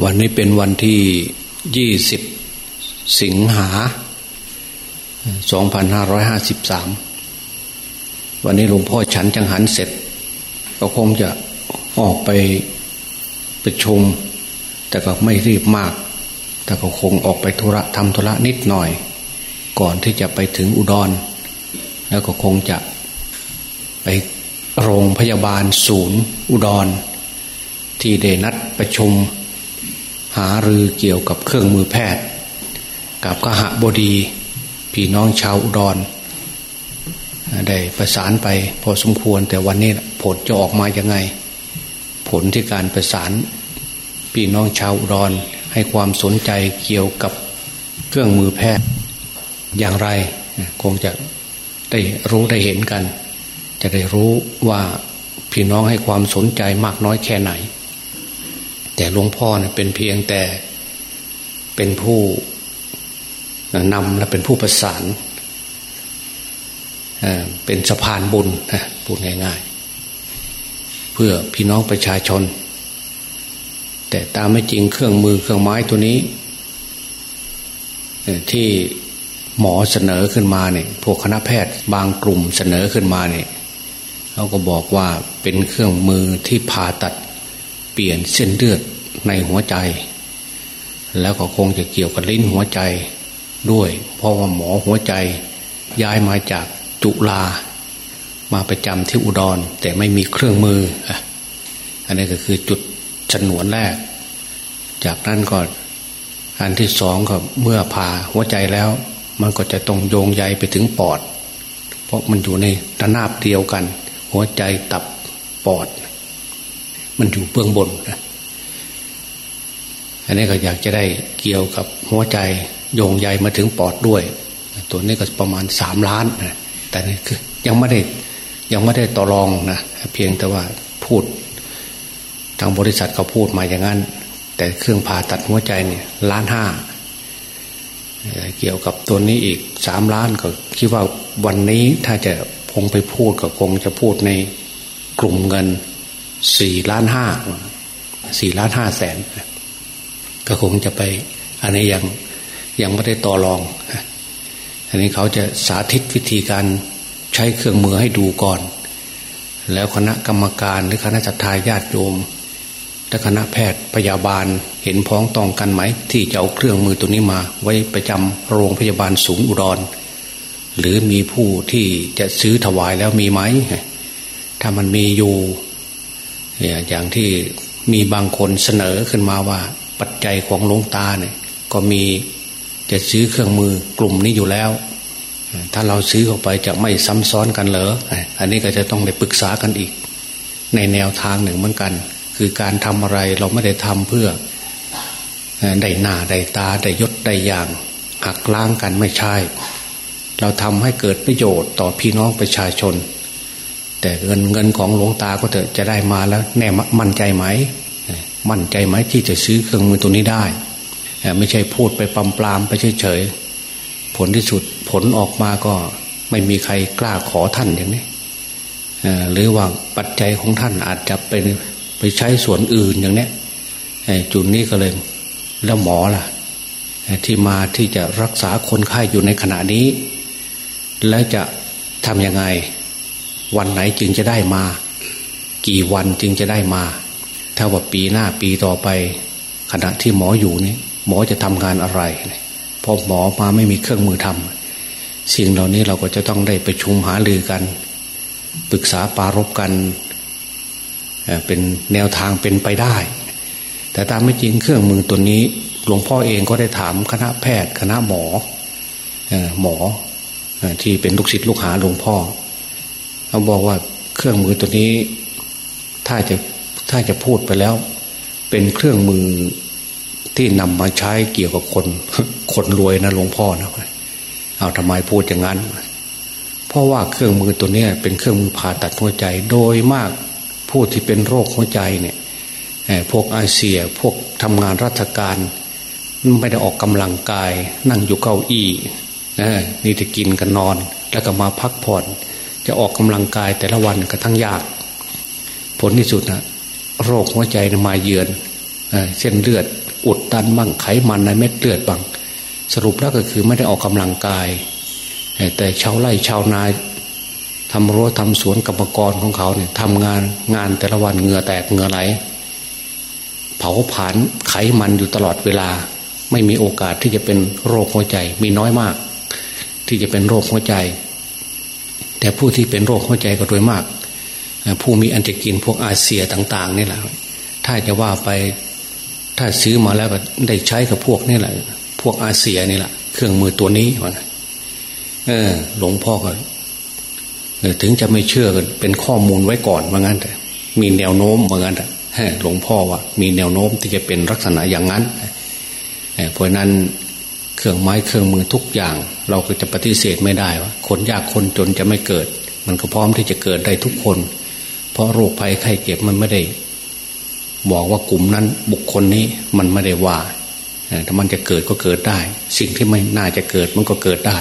วันนี้เป็นวันที่ยี่สิบสิงหาสองพันห้าร้อยห้าสิบสามวันนี้หลวงพ่อฉันจังหันเสร็จ ก็คงจะออกไปประชุม แต่ก็ไม่รีบมาก แต่ก็คงออกไปธุระทำธุระนิดหน่อย ก่อนที่จะไปถึงอุดร แล้วก็คงจะไปโรงพยาบาลศูนย์อุดร ที่ได้นัดประชุม หารือเกี่ยวกับเครื่องมือแพทย์ กับกหบดี พี่น้องชาวอุดรได้ประสานไปพอสมควร แต่วันนี้ผลจะออกมายังไง ผลที่การประสาน พี่น้องชาวอุดรให้ความสนใจเกี่ยวกับเครื่องมือแพทย์อย่างไร คงจะได้รู้ได้เห็นกัน จะได้รู้ว่าพี่น้องให้ความสนใจมากน้อยแค่ไหน แต่หลวงพ่อเนี่ยเป็นเพียงแต่เป็นผู้นำและเป็นผู้ประสานเป็นสะพานบุญนะพูดง่าย ๆ เพื่อพี่น้องประชาชน แต่ตามไม่จริงเครื่องมือเครื่องไม้ตัวนี้ ที่หมอเสนอขึ้นมาเนี่ยพวกคณะแพทย์บางกลุ่มเสนอขึ้นมาเนี่ยเขาก็บอกว่าเป็นเครื่องมือที่ผ่าตัดเปลี่ยนเส้นเลือด ในหัวใจ แล้วก็คงจะเกี่ยวกับลิ้นหัวใจด้วย เพราะว่าหมอหัวใจ ย้ายมาจากจุฬามาประจำที่อุดร แต่ไม่มีเครื่องมืออันนี้ก็คือจุดฉนวนแรก จากนั้นก็อันที่สองก็เมื่อผ่าหัวใจแล้ว มันก็จะต้องโยงใยไปถึงปอด เพราะมันอยู่ในระนาบเดียวกัน หัวใจตับปอด มันอยู่เบื้องบนนะ อันนี้ก็อยากจะได้เกี่ยวกับหัวใจโยงใยมาถึงปอดด้วย ตัวนี้ก็ประมาณสามล้านนะแต่นี่คือยังไม่ได้ยังไม่ได้ต่อรองนะเพียงแต่ว่าพูด ทางบริษัทเขาพูดมาอย่างนั้น แต่เครื่องผ่าตัดหัวใจเนี่ยล้านห้าเกี่ยวกับตัวนี้อีกสามล้านก็คิดว่าวันนี้ถ้าจะคงไปพูดก็คงจะพูดในกลุ่มเงินสี่ล้านห้าสี่ล้านห้าแสน ก็คงจะไป อันนี้ยังยังไม่ได้ต่อรองอันนี้เขาจะสาธิตวิธีการใช้เครื่องมือให้ดูก่อน แล้วคณะกรรมการหรือคณะจัตตาญาติโยมและคณะแพทย์พยาบาลเห็นพ้องต้องกันไหม ที่จะเอาเครื่องมือตัวนี้มา ไว้ประจำโรงพยาบาลสูงอุดร หรือมีผู้ที่จะซื้อถวายแล้วมีไหม ถ้ามันมีอยู่ อย่างที่มีบางคนเสนอขึ้นมาว่า ปัจจัยของหลวงตาเนี่ย ก็มีจะซื้อเครื่องมือกลุ่มนี้อยู่แล้ว ถ้าเราซื้อเข้าไปจะไม่ซ้ำซ้อนกันเหรออันนี้ก็จะต้องได้ปรึกษากันอีก ในแนวทางหนึ่งเหมือนกัน คือการทำอะไรเราไม่ได้ทำเพื่อได้หน้าได้ตาได้ยศได้อย่างหักล้างกันไม่ใช่ เราทำให้เกิดประโยชน์ต่อพี่น้องประชาชน แต่เงินเงินของหลวงตาก็เถอะจะได้มาแล้วแน่มั่นใจไหม มั่นใจไหมที่จะซื้อเครื่องมือตัวนี้ได้ ไม่ใช่พูดไปปำปลามไปเฉยๆผลที่สุดผลออกมาก็ไม่มีใครกล้าขอท่านอย่างนี้หรือว่าปัจจัยของท่านอาจจะเป็นไปใช้ส่วนอื่นอย่างนี้จุดนี้ก็เลยแล้วหมอล่ะ ที่มาที่จะรักษาคนไข้อยู่ในขณะนี้ แล้วจะทำยังไง วันไหนจึงจะได้มา กี่วันจึงจะได้มา ถ้าว่าปีหน้าปีต่อไป ขณะที่หมออยู่นี่หมอจะทำงานอะไรพอหมอมาไม่มีเครื่องมือทำสิ่งเหล่านี้เราก็จะต้องได้ไปชุมหาลือกัน ปรึกษาปารบกันเป็นแนวทางเป็นไปได้ แต่ตามไม่จริงเครื่องมือตัวนี้ หลวงพ่อเองก็ได้ถามคณะแพทย์ คณะหมอหมอที่เป็นลูกศิษย์ลูกหาหลวงพ่อเขาบอกว่าเครื่องมือตัวนี้ ถ้าจะ ถ้าจะพูดไปแล้ว เป็นเครื่องมือที่นำมาใช้เกี่ยวกับคน คนรวยนะหลวงพ่อนะเอาทำไมพูดอย่างนั้น เพราะว่าเครื่องมือตัวนี้เป็นเครื่องมือผ่าตัดหัวใจ โดยมากผู้ที่เป็นโรคหัวใจเนี่ยพวกอาเซียพวกทำงานราชการไม่ได้ออกกำลังกาย นั่งอยู่เก้าอี้นี่จะกินกันนอน แล้วก็มาพักผ่อน จะออกกำลังกายแต่ละวันก็ทั้งยาก ผลที่สุดนะ โรคหัวใจมาเยือนเส้นเลือดอุดตันบ้างไขมันในเม็ดเลือดบ้างสรุปแล้วก็คือไม่ได้ออกกำลังกาย แต่ชาวไร่ชาวนาทำรั้วทำสวนกรรมกรของเขาเนี่ยทำงานงานแต่ละวันเหงื่อแตกเหงื่อไหล เผาผลาญไขมันอยู่ตลอดเวลา ไม่มีโอกาสที่จะเป็นโรคหัวใจ มีน้อยมาก ที่จะเป็นโรคหัวใจ แต่ผู้ที่เป็นโรคหัวใจก็โดยมาก ผู้มีอันจะกินพวกอาเซียต่าง ๆ นี่แหละ ถ้าจะว่าไปถ้าซื้อมาแล้วก็ได้ใช้กับพวกนี่แหละ พวกอาเซียนี่แหละ เครื่องมือตัวนี้วะเออ หลวงพ่อก็ถึงจะไม่เชื่อกันเป็นข้อมูลไว้ก่อนว่างั้นแต่มีแนวโน้มว่างั้นแต่หลวงพ่อว่า มีแนวโน้มที่จะเป็นลักษณะอย่างนั้นเพราะนั้นเครื่องไม้เครื่องมือทุกอย่าง เราก็จะปฏิเสธไม่ได้ว่าคนยากคนจนจะไม่เกิด มันก็พร้อมที่จะเกิดได้ทุกคน เพราะโรคภัยไข้เจ็บมันไม่ได้ บอกว่ากลุ่มนั้นบุคคลนี้มันไม่ได้ว่าถ้ามันจะเกิดก็เกิดได้ สิ่งที่ไม่น่าจะเกิดมันก็เกิดได้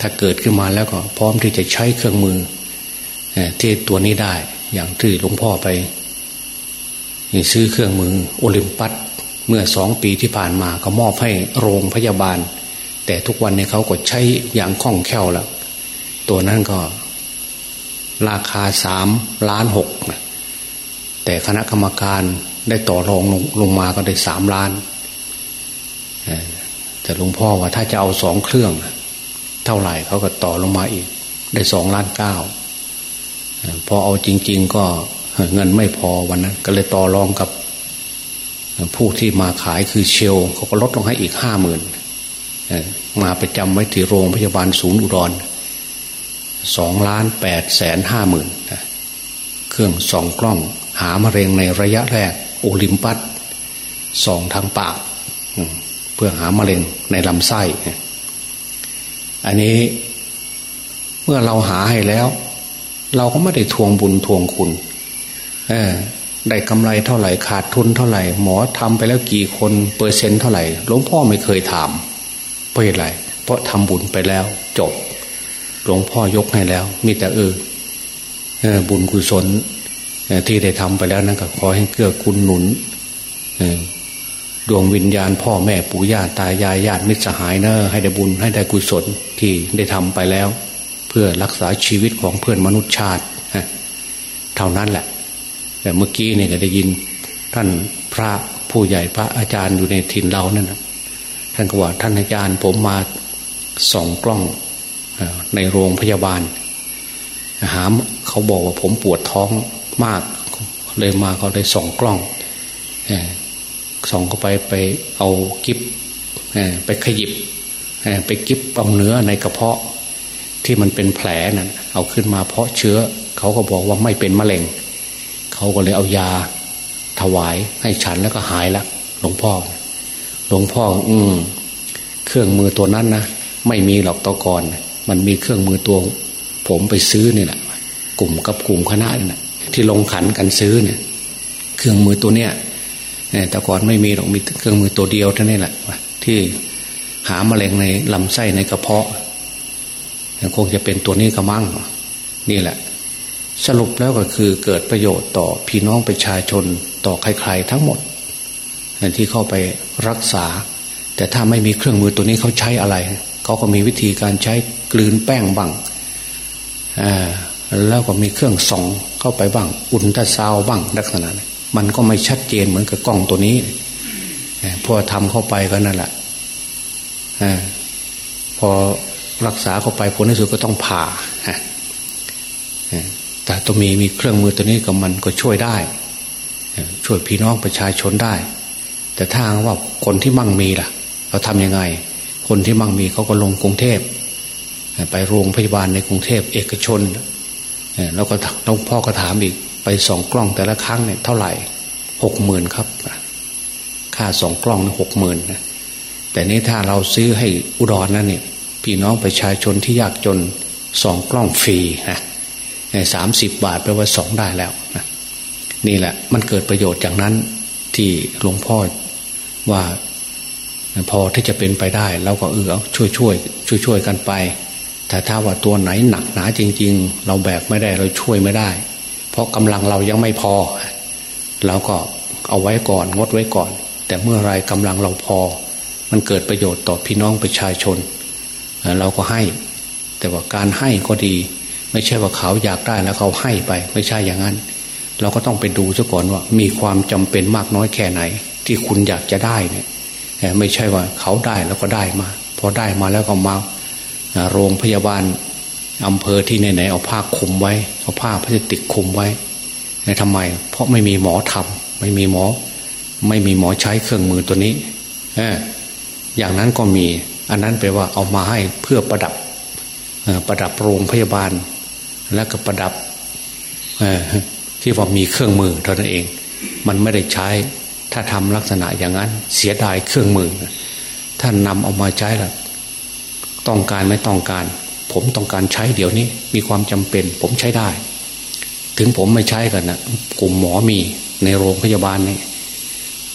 ถ้าเกิดขึ้นมาแล้วก็ พร้อมที่จะใช้เครื่องมือที่ตัวนี้ได้ อย่างที่หลวงพ่อไปซื้อเครื่องมือโอลิมปัสเมื่อสองปีที่ผ่านมาก็มอบให้โรงพยาบาล แต่ทุกวันนี้เขาก็ใช้อย่างคล่องแคล่วแล้วตัวนั้นก็ ราคาสามล้านหกแต่คณะกรรมการได้ต่อรองลงลงมาก็ได้สามล้าน แต่หลวงพ่อว่าถ้าจะเอาสองเครื่อง เท่าไหร่เขาก็ต่อลงมาอีก ได้สองล้านเก้าพอเอาจริง ๆ ก็เงินไม่พอวันนั้น ก็เลยต่อรองกับ ผู้ที่มาขายคือเชลเขาก็ลดลงให้อีกห้าหมื่นมาไปจำไว้ที่โรงพยาบาลศูนย์อุดร สองล้านแปดแสนห้าหมื่นเครื่องสองกล้องหามะเร็งในระยะแรก โอลิมปัสสองทางปาก เพื่อหามะเร็งในลำไส้ อันนี้เมื่อเราหาให้แล้ว เราก็ไม่ได้ทวงบุญทวงคุณได้กำไรเท่าไหร่ขาดทุนเท่าไหร่ หมอทำไปแล้วกี่คนเปอร์เซ็นต์เท่าไหร่หลวงพ่อไม่เคยถามเพราะอะไรเพราะทำบุญไปแล้วจบ หลวงพ่อยกให้แล้ว มีแต่เออบุญกุศลที่ได้ทำไปแล้วนั่นก็ขอให้เกื้อกูลหนุนดวงวิญญาณพ่อแม่ปู่ย่าตายายญาติมิตรสหายเนอะให้ได้บุญให้ได้กุศลที่ได้ทำไปแล้ว เพื่อรักษาชีวิตของเพื่อนมนุษยชาติเท่านั้นแหละ แต่เมื่อกี้เนี่ยก็ได้ยิน ท่านพระผู้ใหญ่พระอาจารย์อยู่ในถิ่นเรานั่นท่านก็ว่าท่านอาจารย์ผมมาส่องกล้อง ในโรงพยาบาล หามเขาบอกว่าผมปวดท้องมาก เลยมาเขาเลยส่องกล้องส่องเข้าไปไปเอากิบไปขยิบไปกิบเอาเนื้อในกระเพาะ ที่มันเป็นแผลนั่นเอาขึ้นมาเพาะเชื้อ เขาก็บอกว่าไม่เป็นมะเร็ง เขาก็เลยเอายาถวายให้ฉันแล้วก็หายล้วหลวงพ่อ หลวงพ่อ อืมเครื่องมือตัวนั้นนะไม่มีหรอกตะกอน มันมีเครื่องมือตัว ผมไปซื้อนี่แหละกลุ่มกับกลุ่มคณะนี่แหละที่ลงขันกันซื้อเนี่ย เครื่องมือตัวเนี้ยแต่ก่อนไม่มีหรอกมีเครื่องมือตัวเดียวเท่านี้แหละที่หามะเร็งในลำไส้ในกระเพาะคงจะเป็นตัวนี้กระมังนี่แหละ สรุปแล้วก็คือเกิดประโยชน์ต่อพี่น้องประชาชนต่อใครๆทั้งหมดที่เข้าไปรักษา แต่ถ้าไม่มีเครื่องมือตัวนี้เขาใช้อะไร เขาก็มีวิธีการใช้ กลืนแป้งบ้างแล้วก็มีเครื่องส่องเข้าไปบ้าง อุลตราซาวบ้างลักษณะนี้มันก็ไม่ชัดเจนเหมือนกับกล้องตัวนี้พอทำเข้าไปก็นั่นแหละพอรักษาเข้าไปผลที่สุดก็ต้องผ่าแต่ตัวมีมีเครื่องมือตัวนี้กับมันก็ช่วยได้ ช่วยพี่น้องประชาชนได้ แต่ถ้าว่าคนที่มั่งมีล่ะ เราทำยังไง คนที่มั่งมีเขาก็ลงกรุงเทพ ไปโรงพยาบาลในกรุงเทพเอกชนแล้วก็หลวงพ่อก็ถามอีก ไปสองกล้องแต่ละครั้งเนี่ยเท่าไหร่หกหมื่นครับ ค่าสองกล้องหกหมื่นนะแต่นี้ถ้าเราซื้อให้อุดรนั่นเนี่ยพี่น้องประชาชนที่ยากจนสองกล้องฟรีนะสามสิบบาทแปลว่าสองได้แล้วนะนี่แหละ มันเกิดประโยชน์จากนั้นที่หลวงพ่อว่าพอที่จะเป็นไปได้เราก็เออช่วยช่วยช่วยช่วยกันไป แต่ถ้าว่าตัวไหนหนักหนาจริง ๆ เราแบกไม่ได้เราช่วยไม่ได้ เพราะกำลังเรายังไม่พอ เราก็เอาไว้ก่อนงดไว้ก่อน แต่เมื่อไรกำลังเราพอ มันเกิดประโยชน์ต่อพี่น้องประชาชน เราก็ให้ แต่ว่าการให้ก็ดี ไม่ใช่ว่าเขาอยากได้แล้วเขาให้ไป ไม่ใช่อย่างนั้น เราก็ต้องไปดูซะก่อนว่า มีความจำเป็นมากน้อยแค่ไหน ที่คุณอยากจะได้เนี่ยไม่ใช่ว่าเขาได้แล้วก็ได้มา พอได้มาแล้วก็มา โรงพยาบาลอำเภอที่ไหนๆเอาผ้าคลุมไว้ เอาผ้าพลาสติกคลุมไว้ทำไม เพราะไม่มีหมอทำไม่มีหมอ ไม่มีหมอใช้เครื่องมือตัวนี้อย่างนั้นก็มี อันนั้นแปลว่าเอามาให้เพื่อประดับประดับโรงพยาบาล แล้วก็ประดับที่ว่ามีเครื่องมือเท่านั้นเอง มันไม่ได้ใช้ ถ้าทำลักษณะอย่างนั้น เสียดายเครื่องมือท่านนำเอามาใช้ละ ต้องการไม่ต้องการ ผมต้องการใช้เดี๋ยวนี้ มีความจำเป็น ผมใช้ได้ ถึงผมไม่ใช้กันนะกลุ่มหมอมีในโรงพยาบาลนี่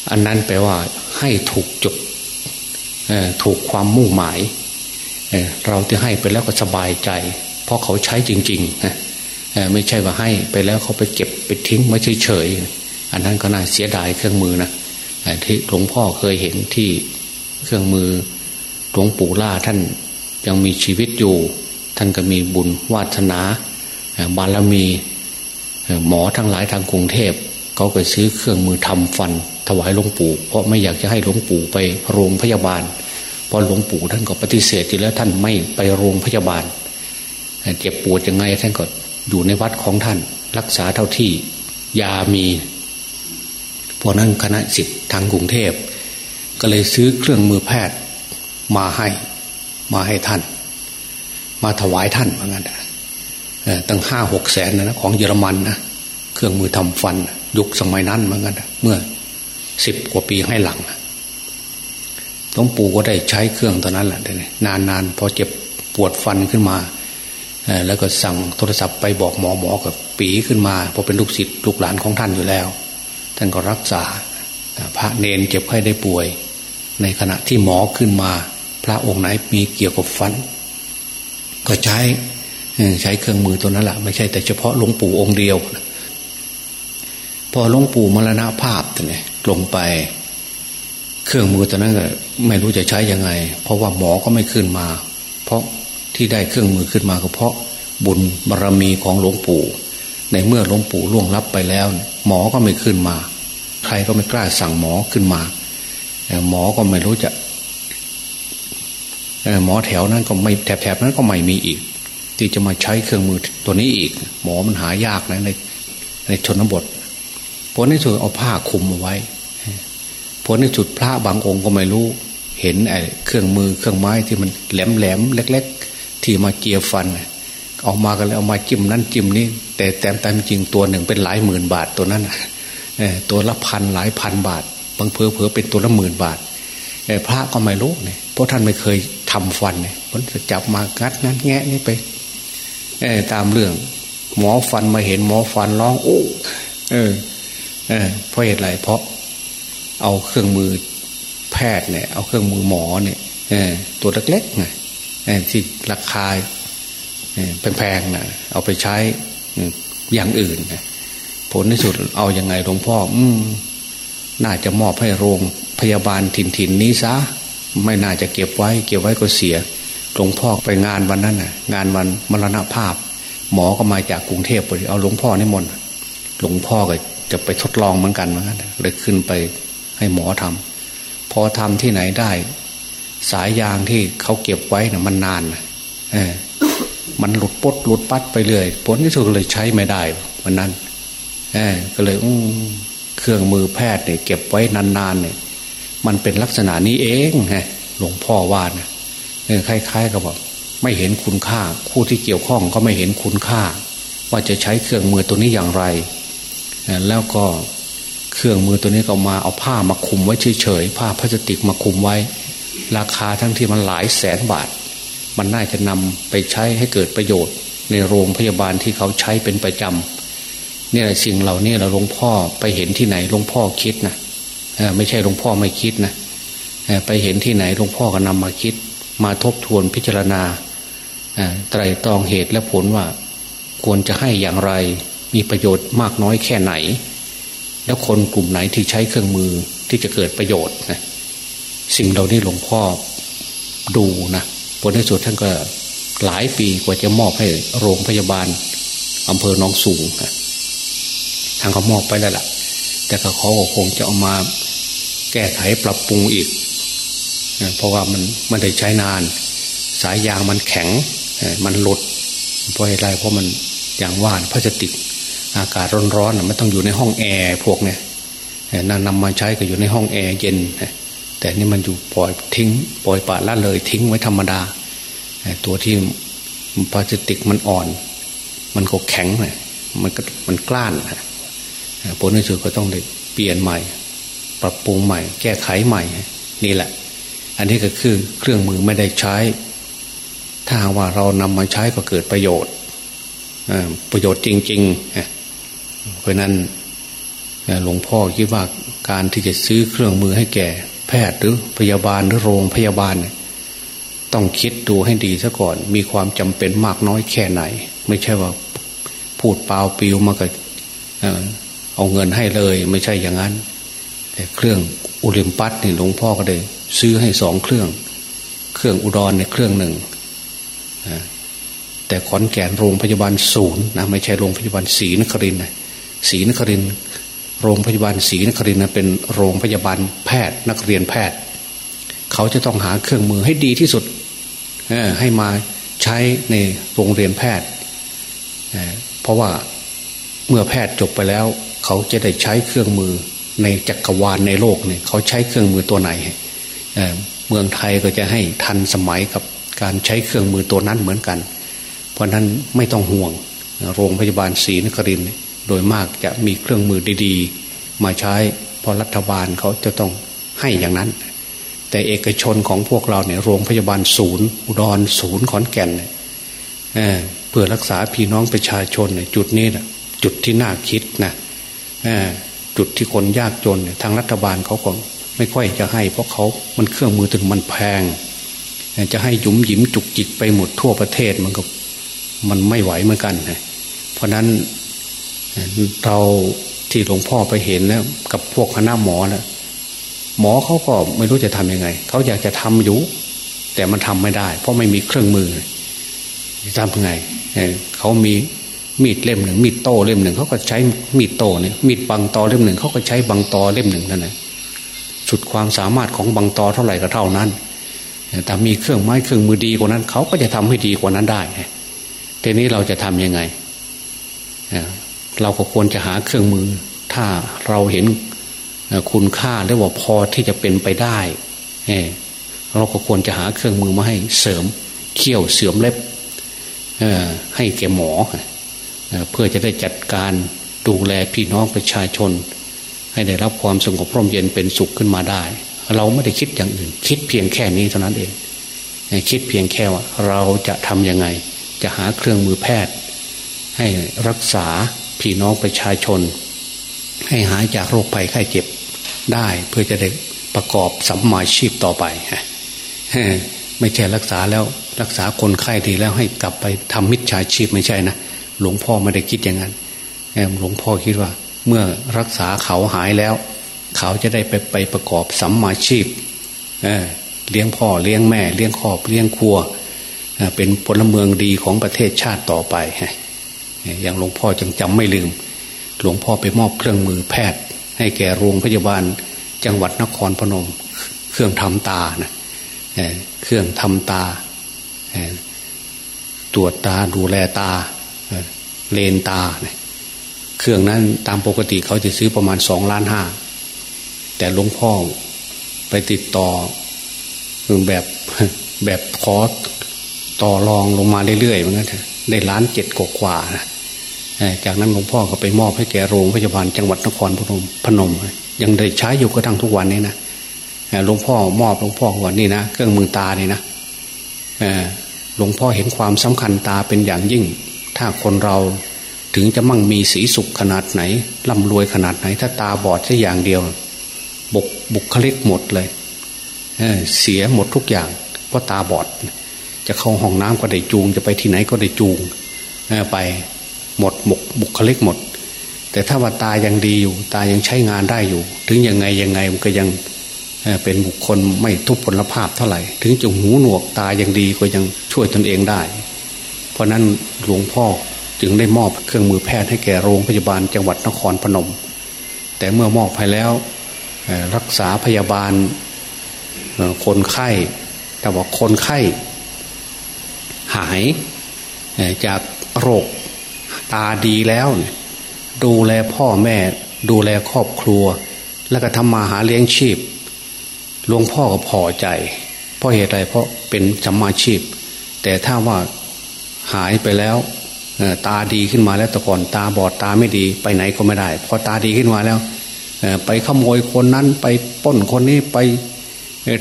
อันนั้นแปลว่าให้ถูกจุดถูกความมุ่งหมายเเราจะให้ไปแล้วก็สบายใจ เพราะเขาใช้จริงๆนะไม่ใช่ว่าให้ไปแล้วเขาไปเก็บไปทิ้งไม่เฉยๆอันนั้นก็น่าเสียดายเครื่องมือนะที่หลวงพ่อเคยเห็นที่เครื่องมือหลวงปู่ล่าท่าน ยังมีชีวิตอยู่ ท่านก็มีบุญวาสนาบารมีหมอทั้งหลายทางกรุงเทพเขาก็ซื้อเครื่องมือทำฟัน ถวายหลวงปู่ เพราะไม่อยากจะให้หลวงปู่ไปโรงพยาบาลเพราะหลวงปู่ท่านก็ปฏิเสธอยู่แล้วท่านไม่ไปโรงพยาบาล เจ็บปวดยังไงท่านก็อยู่ในวัดของท่าน รักษาเท่าที่ยามีเพราะนั้นคณะสิทธิ์ทางกรุงเทพ ก็เลยซื้อเครื่องมือแพทย์มาให้ มาให้ท่าน มาถวายท่านเหมือนกันตั้งห้าหกแสนนะของเยอรมันนะเครื่องมือทำฟัน ยุคสมัยนั้นเหมือนกันเมื่อสิบกว่าปีให้หลังหลวงปู่ก็ได้ใช้เครื่องตอนนั้นแหละนานๆพอเจ็บปวดฟันขึ้นมาแล้วก็สั่งโทรศัพท์ไปบอกหมอหมอกับปีขึ้นมาเพราะเป็นลูกศิษย์ลูกหลานของท่านอยู่แล้ว ท่านก็รักษาพระเนนเจ็บไข้ได้ป่วย ในขณะที่หมอขึ้นมา ระองค์ไหนมีเกี่ยวกับฟัน ก็ใช้ใช้เครื่องมือตัวนั้นแหละไม่ใช่แต่เฉพาะหลวงปู่องค์เดียว พอหลวงปู่มรณภาพเนี่ยลงไป เครื่องมือตัวนั้นก็ไม่รู้จะใช้ยังไง เพราะว่าหมอก็ไม่ขึ้นมา เพราะที่ได้เครื่องมือขึ้นมาก็เพราะบุญบารรมีของหลวงปู่ ในเมื่อหลวงปู่ล่วงลับไปแล้ว หมอก็ไม่ขึ้นมา ใครก็ไม่กล้าสั่งหมอขึ้นมาหมอก็ไม่รู้จะ หมอแถวนั้นก็ไม่แถบๆนั้นก็ไม่มีอีก ที่จะมาใช้เครื่องมือตัวนี้อีก หมอมันหายากนะในในชนบทผลในสุดเอาผ้าคลุมเอาไว้ผลในสุดพระบางองค์ก็ไม่รู้ เห็นไอ้เครื่องมือเครื่องไม้ที่มันแหลมแหลมเล็ก ๆ ที่มาเกียฟันออกมากันแล้วเอามาจิ้มนั่นจิ้มนี่แต่แต่แต่จริงตัวหนึ่งเป็นหลายหมื่นบาทตัวนั้นตัวละพันหลายพันบาทบางเพอเพอเป็นตัวละหมื่นบาทพระก็ไม่รู้เนี่ยเพราะท่านไม่เคย ทำฟันเนี่ยมันจะจับมางัดงัดแงะนี่ไปตามเรื่อง หมอฟันมาเห็นหมอฟันร้องโอ้เออ เออเพราะเหตุไรเพราะ เอาเครื่องมือแพทย์เนี่ย เอาเครื่องมือหมอเนี่ยตัวเล็กๆไงที่ราคาแพงๆนะเอาไปใช้อย่างอื่นผลที่สุดเอาอยัางไงหลวงพ่อ อืม น่าจะมอบให้โรงพยาบาลถิ่นถิ่นนี้ซะ ไม่น่าจะเก็บไว้ เก็บไว้ก็เสียหลวงพ่อไปงานวันนั้นน่ะ งานวันมรณภาพ หมอก็มาจากกรุงเทพไปเอาหลวงพ่อนี่มนหลวงพ่อก็จะไปทดลองเหมือนกันเหมือนกันเลยขึ้นไปให้หมอทำพอทำที่ไหนได้ สายยางที่เขาเก็บไว้นะ่ะมันนานเออมันหลุดปดหลุดปัดไปเรื่อยผลที่สุดเลยใช้ไม่ได้วันนั้นเออก็เลยอเครื่องมือแพทย์เนี่ยเก็บไว้นานๆเนี่ย มันเป็นลักษณะนี้เองไงหลวงพ่อว่านะเออคล้ายๆกับว่าไม่เห็นคุณค่า ผู้ที่เกี่ยวข้องก็ไม่เห็นคุณค่า ว่าจะใช้เครื่องมือตัวนี้อย่างไร แล้วก็เครื่องมือตัวนี้ก็มาเอาผ้ามาคุมไว้เฉยๆผ้าพลาสติกมาคุมไว้ ราคาทั้งที่มันหลายแสนบาท มันน่าจะนำไปใช้ให้เกิดประโยชน์ ในโรงพยาบาลที่เขาใช้เป็นประจำเนี่ยสิ่งเหล่านี้เราหลวงพ่อไปเห็นที่ไหนหลวงพ่อคิดนะ ไม่ใช่หลวงพ่อไม่คิดนะไปเห็นที่ไหนหลวงพ่อก็นำมาคิด มาทบทวนพิจารณาไตรตรองเหตุและผลว่า ควรจะให้อย่างไร มีประโยชน์มากน้อยแค่ไหน แล้วคนกลุ่มไหนที่ใช้เครื่องมือที่จะเกิดประโยชน์นะสิ่งเหล่านี้หลวงพ่อดูนะผลในสุดท่านก็หลายปีกว่าจะมอบให้โรงพยาบาลอำเภอหนองสูงนะทางเขามอบไปแล้วล่ะ แต่เขาคงจะเอามา แก้ไขปรับปรุงอีก เพราะว่ามันมันได้ใช้นาน สายยางมันแข็งมันหลุดเพราะอะไรเพราะมันอย่างว่านพลาสติก อากาศร้อนๆมันต้องอยู่ในห้องแอร์พวกเนี้ยนั่นนำมาใช้ก็อยู่ในห้องแอร์เย็น แต่นี่มันอยู่ปล่อยทิ้ง ปล่อยปละละเลยทิ้งไว้ธรรมดา ตัวที่พลาสติกมันอ่อน มันก็แข็งเลยมันก็มันกล้านผลในสุดก็ต้องเลยเปลี่ยนใหม่ ปรับปรุงใหม่ แก้ไขใหม่ นี่แหละ อันนี้ก็คือเครื่องมือไม่ได้ใช้ ถ้าว่าเรานำมาใช้ก็เกิดประโยชน์ประโยชน์จริงๆเพราะนั้นหลวงพ่อคิดว่าการที่จะซื้อเครื่องมือให้แก่ แพทย์หรือพยาบาลหรือโรงพยาบาล ต้องคิดดูให้ดีซะก่อน มีความจำเป็นมากน้อยแค่ไหน ไม่ใช่ว่าพูดเปล่าปิวมาก็เอาเงินให้เลย ไม่ใช่อย่างนั้น เครื่องอุลิมปัสนี่หลวงพ่อก็เลยซื้อให้สองเครื่อง เครื่องอุดรในเครื่องหนึ่งแต่ขอนแก่นโรงพยาบาลศูนย์นะไม่ใช่โรงพยาบาลศรีนครินทร์ศรีนครินทร์โรงพยาบาลศรีนครินทร์เป็นโรงพยาบาลแพทย์นักเรียนแพทย์ เขาจะต้องหาเครื่องมือให้ดีที่สุดให้มาใช้ในโรงเรียนแพทย์เพราะว่าเมื่อแพทย์จบไปแล้ว เขาจะได้ใช้เครื่องมือ ในจักรวาลในโลกเนี่ยเขาใช้เครื่องมือตัวไหนเเมืองไทยก็จะให้ทันสมัยกับการใช้เครื่องมือตัวนั้นเหมือนกัน เพราะนั้นไม่ต้องห่วง โรงพยาบาลศรีนครินโดยมากจะมีเครื่องมือดีๆ มาใช้เพราะรัฐบาลเขาจะต้องให้อย่างนั้น แต่เอกชนของพวกเราเนี่ยโรงพยาบาลศูนย์ อุดรศูนย์ขอนแก่นเเพื่อรักษาพี่น้องประชาชนเนี่ยจุดนี้นะจุดที่น่าคิดนะ จุดที่คนยากจนทางรัฐบาลเขาก็ไม่ค่อยจะให้ เพราะเขามันเครื่องมือถึงมันแพง จะให้ยุมหยิมจุกจิกไปหมดทั่วประเทศมันก็มันไม่ไหวเหมือนกันนะเพราะนั้นเราที่หลวงพ่อไปเห็นนะกับพวกคณะหมอนะหมอเขาก็ไม่รู้จะทำยังไง เขาอยากจะทำอยู่ แต่มันทำไม่ได้ เพราะไม่มีเครื่องมือจะทำยังไงเขามี มีดเล่มหนึ่งมีดโตเล่มหนึ่งเขาก็ใช้มีดโตเนี่ยมีดบังตอเล่มหนึ่งเขาก็ใช้บังตอเล่มหนึ่งนั่นแหละสุดความสามารถของบังตอเท่าไหร่ก็เท่านั้นแต่มีเครื่องไม้เครื่องมือดีกว่านั้นเขาก็จะทำให้ดีกว่านั้นได้ทีนี้เราจะทํำยังไงเราก็ควรจะหาเครื่องมือ ถ้าเราเห็นคุณค่าและว่าพอที่จะเป็นไปได้เราก็ควรจะหาเครื่องมือมาให้เสริมเขี่ยวเสื่อมเล็บให้แก่หมอ เพื่อจะได้จัดการดูแลพี่น้องประชาชน ให้ได้รับความสงบร่มเย็นเป็นสุขขึ้นมาได้ เราไม่ได้คิดอย่างอื่น คิดเพียงแค่นี้เท่านั้นเองคิดเพียงแค่ว่าเราจะทำยังไง จะหาเครื่องมือแพทย์ ให้รักษาพี่น้องประชาชน ให้หายจากโรคภัยไข้เจ็บได้เพื่อจะได้ประกอบสัมมาชีพต่อไปไม่ใช่รักษาแล้วรักษาคนไข้ดีแล้วให้กลับไปทำมิจฉาชีพไม่ใช่นะ หลวงพ่อไม่ได้คิดอย่างนั้นหลวงพ่อคิดว่า เมื่อรักษาเขาหายแล้ว เขาจะได้ไปไปประกอบสัมมาชีพเลี้ยงพ่อเลี้ยงแม่เลี้ยงครอบเลี้ยงครัวเป็นพลเมืองดีของประเทศชาติต่อไปอย่างหลวงพ่อจึงจำไม่ลืม หลวงพ่อไปมอบเครื่องมือแพทย์ ให้แก่โรงพยาบาล จังหวัดนครพนม เครื่องทำตานะเครื่องทำตา ตรวจตาดูแลตา เลนตาเครื่องนั้นตามปกติเขาจะซื้อประมาณสองล้านห้าแต่หลวงพ่อไปติดต่อแบบแบบคอต่อรองลงมาเรื่อยๆเหมือนกันได้ล้านเจ็ดกว่านะจากนั้นหลวงพ่อก็ไปมอบให้แก่โรงพยาบาลจังหวัดนครพนมพนม ยังได้ใช้อยู่ก็ทั้งทุกวันนี้นะหลวงพ่อมอบหลวงพ่อวันนี้นะเครื่องมือตาเนี่ยนะหลวงพ่อเห็นความสำคัญตาเป็นอย่างยิ่ง ถ้าคนเราถึงจะมั่งมีสีสุขขนาดไหนร่ำรวยขนาดไหน ถ้าตาบอดแค่อย่างเดียวบุกบุคลิกหมดเลยเเสียหมดทุกอย่างเพราะตาบอด จะเข้าห้องน้ำก็ได้จูง จะไปที่ไหนก็ได้จูงไปหมดหมกบุคลิกหมด แต่ถ้าว่าตายังดีอยู่ ตายังใช้งานได้อยู่ ถึงยังไงยังไงมันก็ยังเป็นบุคคลไม่ทุพพลภาพเท่าไหร่ ถึงจะหูหนวกตายังดีก็ยังช่วยตนเองได้ เพราะนั้นหลวงพ่อจึงได้มอบเครื่องมือแพทย์ให้แก่โรงพยาบาลจังหวัดนครพนม แต่เมื่อมอบไปแล้วรักษาพยาบาลคนไข้แต่ว่าคนไข้หายจากโรคตาดีแล้ว ดูแลพ่อแม่ ดูแลครอบครัว แล้วก็ทำมาหาเลี้ยงชีพหลวงพ่อก็พอใจ เพราะเหตุไรเพราะเป็นสัมมาชีพ แต่ถ้าว่า หายไปแล้วตาดีขึ้นมาแล้วแต่ก่อนตาบอดตาไม่ดี ไปไหนก็ไม่ได้ พอตาดีขึ้นมาแล้วไปขโมยคนนั้นไปป้นคนนี้ไป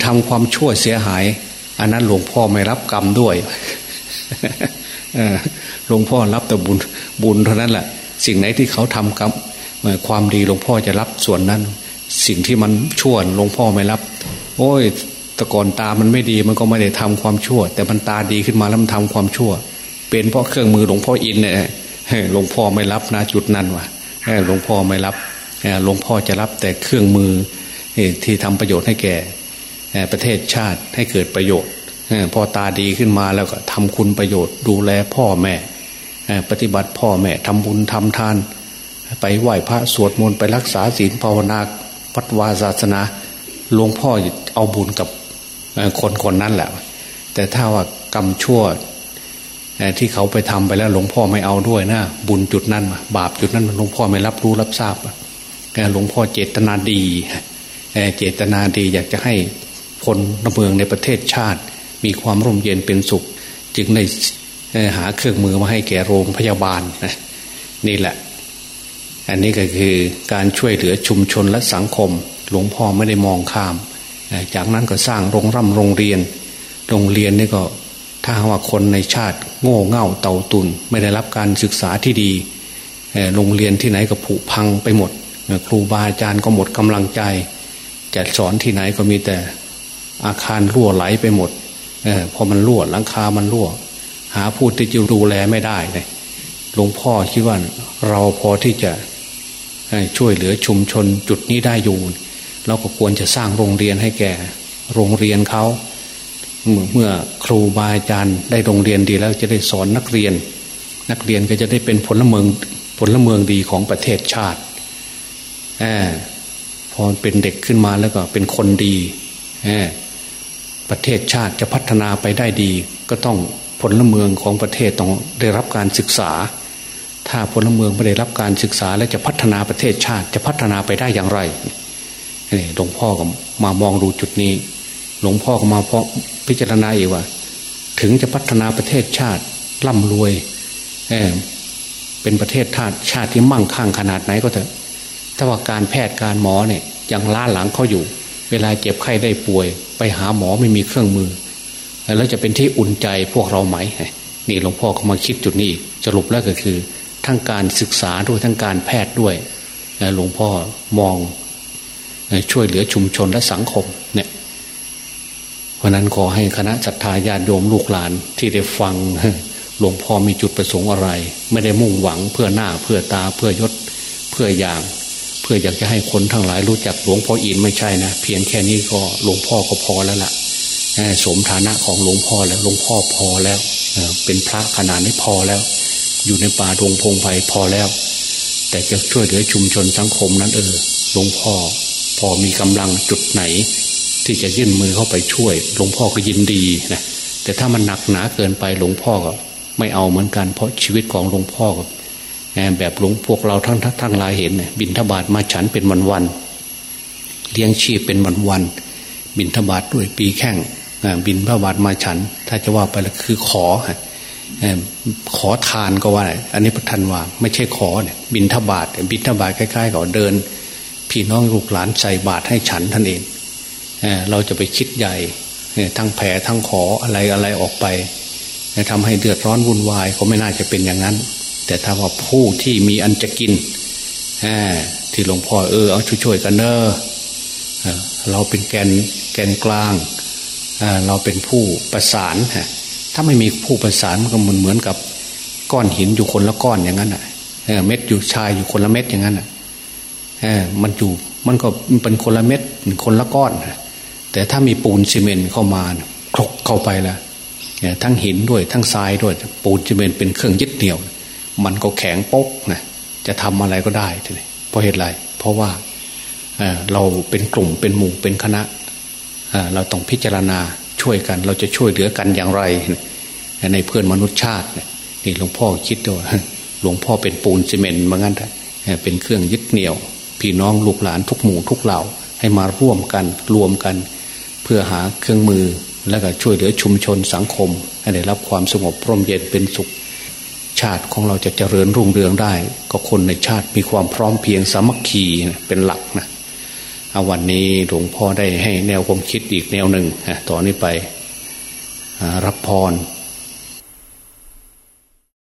ทำความชั่วเสียหาย อันนั้นหลวงพ่อไม่รับกรรมด้วยหลวงพ่อรับแต่บุญบุญเท่านั้นแหละสิ่งไหนที่เขาทำกรรมความดีหลวงพ่อจะรับส่วนนั้น สิ่งที่มันชั่วหลวงพ่อไม่รับ โอ้ยแต่ก่อนตามันไม่ดีมันก็ไม่ได้ทำความชั่ว แต่มันตาดีขึ้นมาแล้วมันทำความชั่ว เป็นเพราะเครื่องมือหลวงพ่ออินเนี่ยหลวงพ่อไม่รับนะจุดนั้นวะหลวงพ่อไม่รับหลวงพ่อจะรับแต่เครื่องมือที่ทำประโยชน์ให้แก่ประเทศชาติให้เกิดประโยชน์พอตาดีขึ้นมาแล้วก็ทำคุณประโยชน์ ดูแลพ่อแม่ปฏิบัติพ่อแม่ทำบุญทำทาน ไปไหว้พระสวดมนต์ไปรักษาศีลภาวนาวัดวาศาสนาหลวงพ่อเอาบุญกับคนคนนั้นแหละ แต่ถ้าว่ากรรมชั่ว ที่เขาไปทำไปแล้วหลวงพ่อไม่เอาด้วยนะบุญจุดนั้น บาปจุดนั้นหลวงพ่อไม่รับรู้รับทราบหลวงพ่อเจตนาดีเจตนาดีอยากจะให้คนเมืองในประเทศชาติ มีความร่มเย็นเป็นสุข จึงได้หาเครื่องมือมาให้แก่โรงพยาบาลนะนี่แหละ อันนี้ก็คือการช่วยเหลือชุมชนและสังคม หลวงพ่อไม่ได้มองข้าม จากนั้นก็สร้างโรงร่ำโรงเรียน โรงเรียนนี่ก็ ถ้าว่าคนในชาติโง่เง่าเต่าตุน ไม่ได้รับการศึกษาที่ดีโรงเรียนที่ไหนก็ผุพังไปหมด ครูบาอาจารย์ก็หมดกำลังใจจะสอนที่ไหนก็มีแต่อาคารรั่วไหลไปหมดพอมันรั่วหลังคามันรั่ว หาผู้ที่จะดูแลไม่ได้เลยหลวงพ่อคิดว่าเราพอที่จะช่วยเหลือชุมชนจุดนี้ได้อยู่ เราก็ควรจะสร้างโรงเรียนให้แก่ โรงเรียนเขา เมื่อครูบาอาจารย์ได้โรงเรียนดีแล้วจะได้สอนนักเรียน นักเรียนก็จะได้เป็นผลเมืองผลเมืองดีของประเทศชาติอพอเป็นเด็กขึ้นมาแล้วก็เป็นคนดีประเทศชาติจะพัฒนาไปได้ดี ก็ต้องพลเมืองของประเทศต้องได้รับการศึกษา ถ้าพลเมืองไม่ได้รับการศึกษา แล้วจะพัฒนาประเทศชาติจะพัฒนาไปได้อย่างไรนี่หลวงพ่อก็มามองดูจุดนี้ หลวงพ่อก็มาเพิจารณาอีกว่า ถึงจะพัฒนาประเทศชาติร่ำรวยเเป็นประเทศชาติชาติที่มั่งคั่งขนาดไหนก็เถอะถ้าว่าการแพทย์การหมอเนี่ยยังล้าหลังเขาอยู่ เวลาเจ็บไข้ได้ป่วย ไปหาหมอไม่มีเครื่องมือ แล้วจะเป็นที่อุ่นใจพวกเราไหมนี่หลวงพ่อเขามาคิดจุดนี้สรุปแล้วก็คือ ทั้งการศึกษาด้วยทั้งการแพทย์ด้วยหลวงพ่อมองช่วยเหลือชุมชนและสังคมเนี่ย เพราะนั้นขอให้คณะจัตตาญาติโยมลูกหลานที่ได้ฟังหลวงพ่อมีจุดประสงค์อะไร ไม่ได้มุ่งหวังเพื่อหน้าเพื่อตาเพื่อยศเพื่ออย่าง เพื่ออยากจะให้คนทั้งหลายรู้จักหลวงพ่ออินไม่ใช่นะเพียงแค่นี้ก็หลวงพ่อก็พอแล้วละ่ะสมฐานะของหลวงพ่อแล้วหลวงพ่อพอแล้วเป็นพระขนาดนี้พอแล้ว อยู่ในป่าดงพงไพ่พอแล้ว แต่จะช่วยเหลือชุมชนสังคมนั้นเออหลวงพ่อพอมีกำลังจุดไหน ที่จะยื่นมือเข้าไปช่วย หลวงพ่อก็ยินดีนะแต่ถ้ามันหนักหนาเกินไปหลวงพ่อก็ไม่เอาเหมือนกัน เพราะชีวิตของหลวงพ่อก็แบบหลวงพวกเราทั้งทั้งหลายเห็นเนี่ยบินทบาทมาฉันเป็นวันวันเลี้ยงชีพเป็นวันวันบินทบาทด้วยปีแข้งบินพระบาทมาฉัน ถ้าจะว่าไปแล้วคือขอขอทานก็ว่า อันนี้พระทันว่า ไม่ใช่ขอเนี่ยบินทบาทบินทบาทใกล้ๆกับเดิน พี่น้องลูกหลานใส่บาตรให้ฉันท่านเอง เราจะไปคิดใหญ่ทั้งแผลทั้งขออะไรอะไรออกไปทำให้เดือดร้อนวุ่นวายก็ไม่น่าจะเป็นอย่างนั้น แต่ถ้าว่าผู้ที่มีอันจะกินที่หลวงพ่อเออเอาช่วยๆกันเนอะเราเป็นแกนแกนกลางเราเป็นผู้ประสานถ้าไม่มีผู้ประสานมันก็เหมือนเหมือนกับก้อนหินอยู่คนละก้อนอย่างนั้นอะเม็ดอยู่ชายอยู่คนละเม็ดอย่างนั้นอะมันอยู่มันก็เป็นคนละเม็ดคนละก้อน แต่ถ้ามีปูนซีเมนต์เข้ามาคลกเข้าไปแล้วทั้งหินด้วยทั้งทรายด้วย ปูนซีเมนต์เป็นเครื่องยึดเหนี่ยว มันก็แข็งป๊กนะจะทำอะไรก็ได้ทีนี้เพราะเหตุไรเพราะว่าเราเป็นกลุ่มเป็นหมู่เป็นคณะเราต้องพิจารณาช่วยกัน เราจะช่วยเหลือกันอย่างไร ในเพื่อนมนุษยชาตินี่หลวงพ่อคิดด้ว่าหลวงพ่อเป็นปูนซีเมนต์เหมือนกันเป็นเครื่องยึดเหนี่ยว พี่น้องลูกหลานทุกหมู่ทุกเหล่าให้มาร่วมกันรวมกัน เพื่อหาเครื่องมือและก็ช่วยเหลือชุมชนสังคม ให้ได้รับความสงบร่มเย็นเป็นสุข ชาติของเราจะเจริญรุ่งเรืองได้ ก็คนในชาติมีความพร้อมเพียงสามัคคีเป็นหลักนะวันนี้หลวงพ่อได้ให้แนวความคิดอีกแนวหนึ่งต่อนนี้ไปรับพร